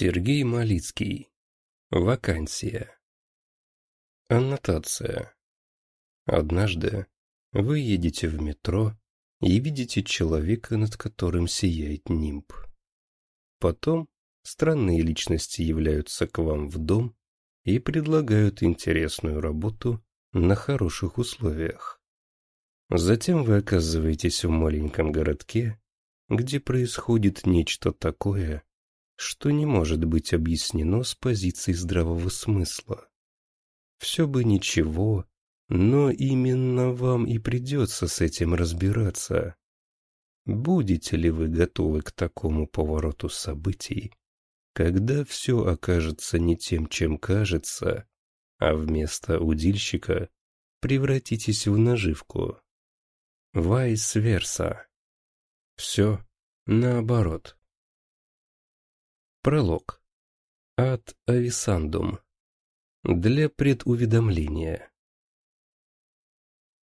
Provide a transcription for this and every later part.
Сергей Малицкий. Вакансия. Аннотация. Однажды вы едете в метро и видите человека, над которым сияет нимб. Потом странные личности являются к вам в дом и предлагают интересную работу на хороших условиях. Затем вы оказываетесь в маленьком городке, где происходит нечто такое, что не может быть объяснено с позиции здравого смысла. Все бы ничего, но именно вам и придется с этим разбираться. Будете ли вы готовы к такому повороту событий, когда все окажется не тем, чем кажется, а вместо удильщика превратитесь в наживку? Вайс-верса. Все наоборот. Пролог. От Ависандум. Для предуведомления.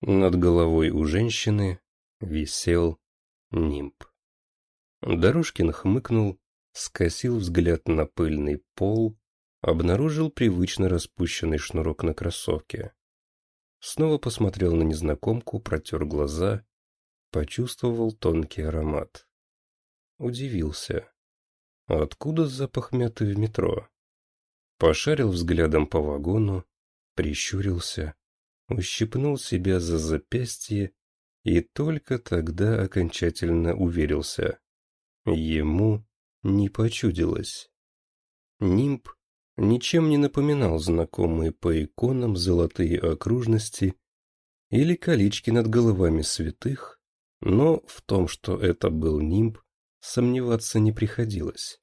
Над головой у женщины висел нимб. Дорожкин хмыкнул, скосил взгляд на пыльный пол, обнаружил привычно распущенный шнурок на кроссовке. Снова посмотрел на незнакомку, протер глаза, почувствовал тонкий аромат. Удивился. Откуда запах мяты в метро? Пошарил взглядом по вагону, прищурился, ущипнул себя за запястье и только тогда окончательно уверился. Ему не почудилось. Нимб ничем не напоминал знакомые по иконам золотые окружности или колечки над головами святых, но в том, что это был нимб, сомневаться не приходилось.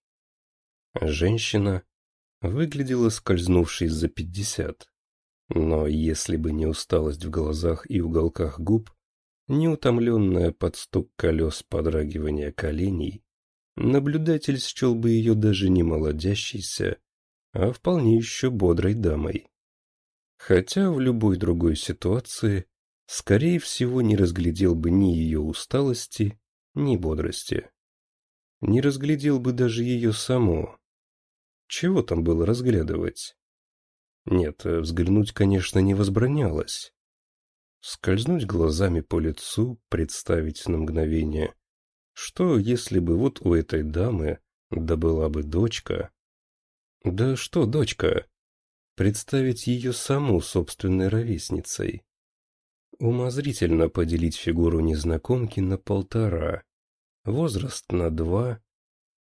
Женщина выглядела скользнувшей за пятьдесят, но если бы не усталость в глазах и уголках губ, не утомленная под стук колес подрагивания коленей, наблюдатель счел бы ее даже не молодящейся, а вполне еще бодрой дамой. Хотя в любой другой ситуации, скорее всего, не разглядел бы ни ее усталости, ни бодрости не разглядел бы даже ее саму. Чего там было разглядывать? Нет, взглянуть, конечно, не возбранялось. Скользнуть глазами по лицу, представить на мгновение, что если бы вот у этой дамы да была бы дочка... Да что дочка? Представить ее саму собственной ровесницей. Умозрительно поделить фигуру незнакомки на полтора, возраст на два,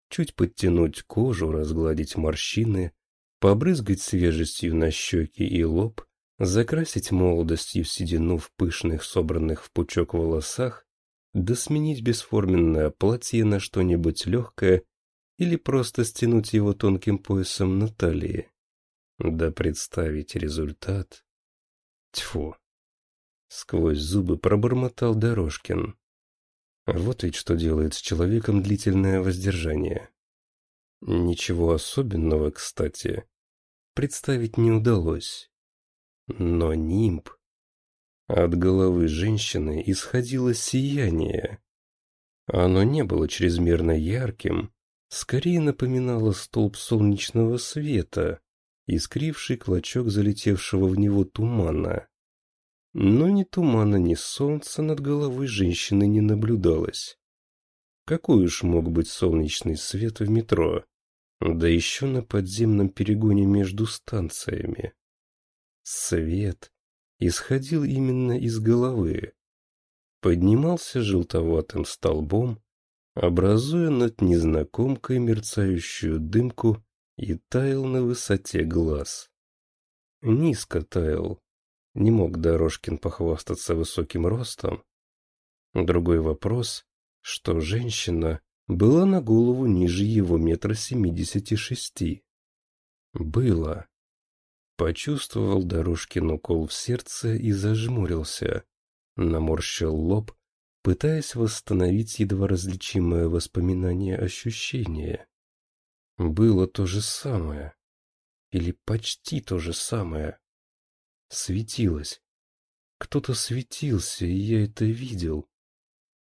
чуть подтянуть кожу, разгладить морщины, побрызгать свежестью на щеки и лоб, закрасить молодостью седину в пышных, собранных в пучок волосах, да сменить бесформенное платье на что-нибудь легкое или просто стянуть его тонким поясом на талии. Да представить результат. Тьфу. Сквозь зубы пробормотал Дорожкин. Вот ведь что делает с человеком длительное воздержание. Ничего особенного, кстати, представить не удалось. Но нимб... От головы женщины исходило сияние. Оно не было чрезмерно ярким, скорее напоминало столб солнечного света, искривший клочок залетевшего в него тумана. Но ни тумана, ни солнца над головой женщины не наблюдалось. Какой уж мог быть солнечный свет в метро, да еще на подземном перегоне между станциями. Свет исходил именно из головы, поднимался желтоватым столбом, образуя над незнакомкой мерцающую дымку и таял на высоте глаз. Низко таял, не мог Дорожкин похвастаться высоким ростом. Другой вопрос, что женщина была на голову ниже его метра семидесяти шести. Было. Почувствовал Дорожкин укол в сердце и зажмурился. Наморщил лоб, пытаясь восстановить едва различимое воспоминание ощущения. Было то же самое. Или почти то же самое. Светилось. Кто-то светился, и я это видел.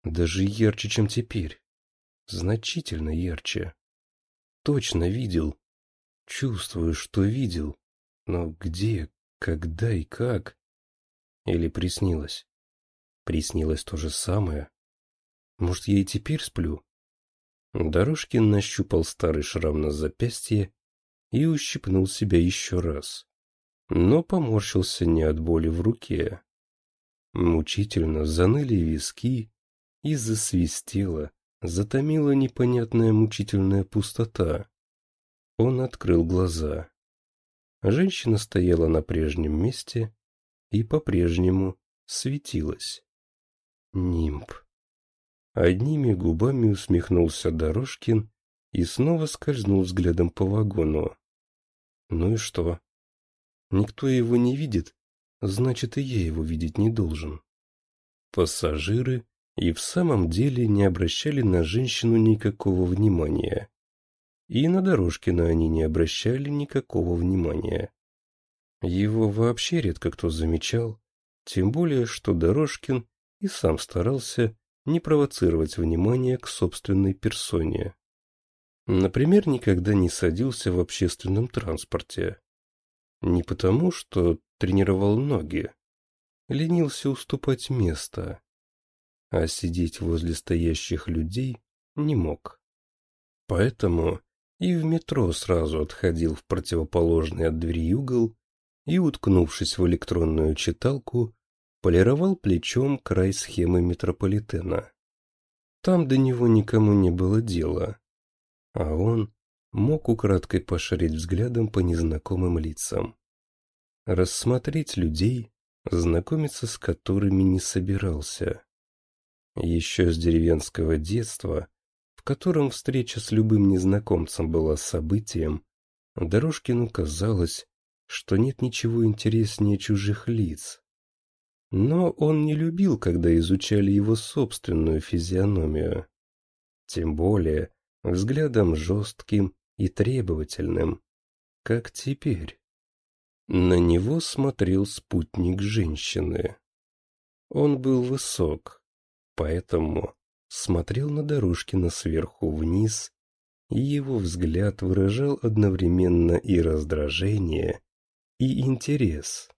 Даже ярче, чем теперь. Значительно ярче. Точно видел, Чувствую, что видел. Но где, когда и как? Или приснилось? Приснилось то же самое? Может, я и теперь сплю? Дорожкин нащупал старый шрам на запястье и ущипнул себя еще раз. Но поморщился не от боли в руке. Мучительно заныли виски и засвистело, затомила непонятная мучительная пустота. Он открыл глаза. Женщина стояла на прежнем месте и по-прежнему светилась. Нимб. Одними губами усмехнулся Дорожкин и снова скользнул взглядом по вагону. Ну и что? Никто его не видит, значит и я его видеть не должен. Пассажиры и в самом деле не обращали на женщину никакого внимания. И на Дорожкина они не обращали никакого внимания. Его вообще редко кто замечал, тем более, что Дорожкин и сам старался не провоцировать внимание к собственной персоне. Например, никогда не садился в общественном транспорте. Не потому, что тренировал ноги, ленился уступать место, а сидеть возле стоящих людей не мог. Поэтому и в метро сразу отходил в противоположный от двери угол и, уткнувшись в электронную читалку, полировал плечом край схемы метрополитена. Там до него никому не было дела, а он мог украдкой пошарить взглядом по незнакомым лицам. Рассмотреть людей, знакомиться с которыми не собирался. Еще с деревенского детства, в котором встреча с любым незнакомцем была событием, Дорожкину казалось, что нет ничего интереснее чужих лиц. Но он не любил, когда изучали его собственную физиономию. Тем более взглядом жестким и требовательным, как теперь. На него смотрел спутник женщины. Он был высок, поэтому смотрел на Дорожкина сверху вниз, и его взгляд выражал одновременно и раздражение, и интерес.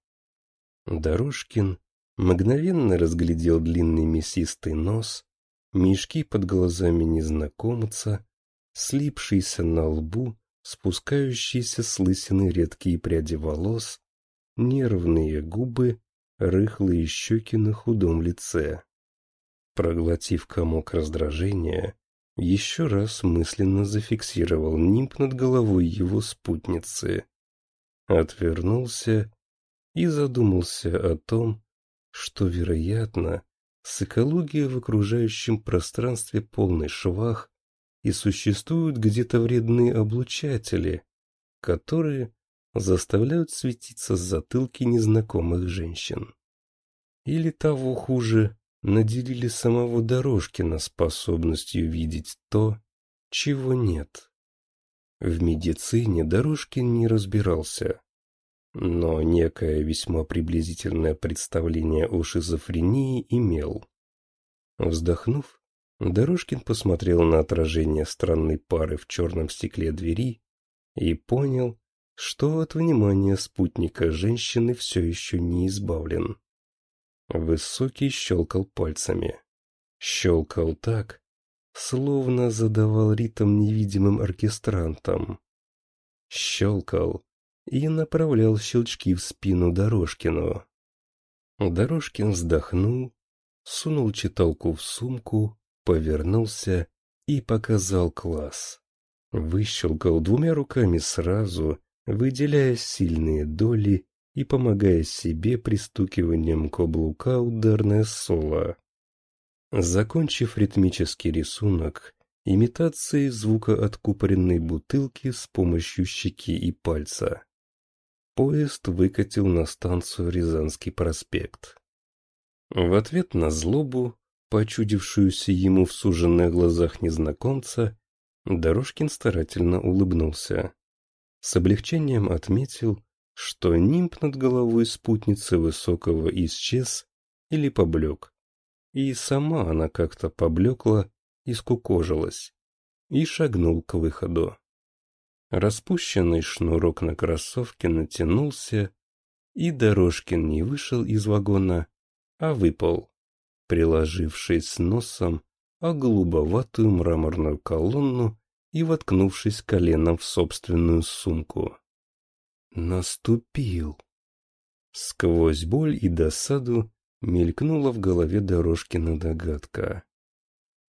Дорожкин мгновенно разглядел длинный мясистый нос, мешки под глазами незнакомца, слипшийся на лбу, спускающиеся с лысины редкие пряди волос, нервные губы, рыхлые щеки на худом лице. Проглотив комок раздражения, еще раз мысленно зафиксировал нимб над головой его спутницы. Отвернулся и задумался о том, что, вероятно, с экологией в окружающем пространстве полный швах и существуют где-то вредные облучатели, которые заставляют светиться затылки незнакомых женщин. Или того хуже, наделили самого Дорожкина способностью видеть то, чего нет. В медицине Дорожкин не разбирался, но некое весьма приблизительное представление о шизофрении имел. Вздохнув, Дорожкин посмотрел на отражение странной пары в черном стекле двери и понял, что от внимания спутника женщины все еще не избавлен. Высокий щелкал пальцами. Щелкал так, словно задавал ритм невидимым оркестрантам. Щелкал и направлял щелчки в спину Дорожкину. Дорожкин вздохнул, сунул читалку в сумку, повернулся и показал класс. Выщелкал двумя руками сразу, выделяя сильные доли и помогая себе пристукиванием каблука ударное соло. Закончив ритмический рисунок, имитацией звука откупоренной бутылки с помощью щеки и пальца, поезд выкатил на станцию Рязанский проспект. В ответ на злобу, почудившуюся ему в суженных глазах незнакомца, Дорожкин старательно улыбнулся. С облегчением отметил, что нимб над головой спутницы Высокого исчез или поблек. И сама она как-то поблекла и скукожилась, и шагнул к выходу. Распущенный шнурок на кроссовке натянулся, и Дорожкин не вышел из вагона, а выпал, приложившись носом о голубоватую мраморную колонну и воткнувшись коленом в собственную сумку. Наступил. Сквозь боль и досаду мелькнула в голове Дорожкина догадка.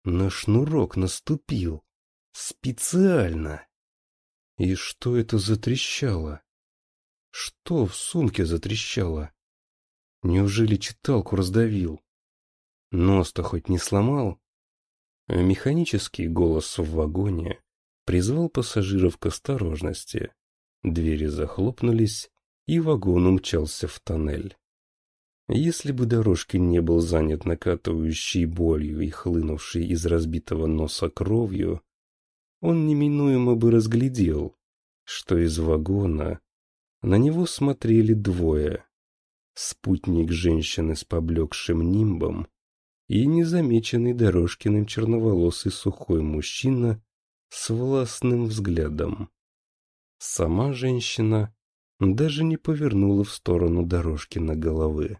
На шнурок наступил. Специально. И что это затрещало? Что в сумке затрещало? Неужели читалку раздавил? Нос-то хоть не сломал? Механический голос в вагоне призвал пассажиров к осторожности. Двери захлопнулись, и вагон умчался в тоннель. Если бы дорожки не был занят накатывающей болью и хлынувшей из разбитого носа кровью, он неминуемо бы разглядел, что из вагона на него смотрели двое. Спутник женщины с поблекшим нимбом и незамеченный Дорожкиным черноволосый сухой мужчина с властным взглядом. Сама женщина даже не повернула в сторону Дорожкина головы.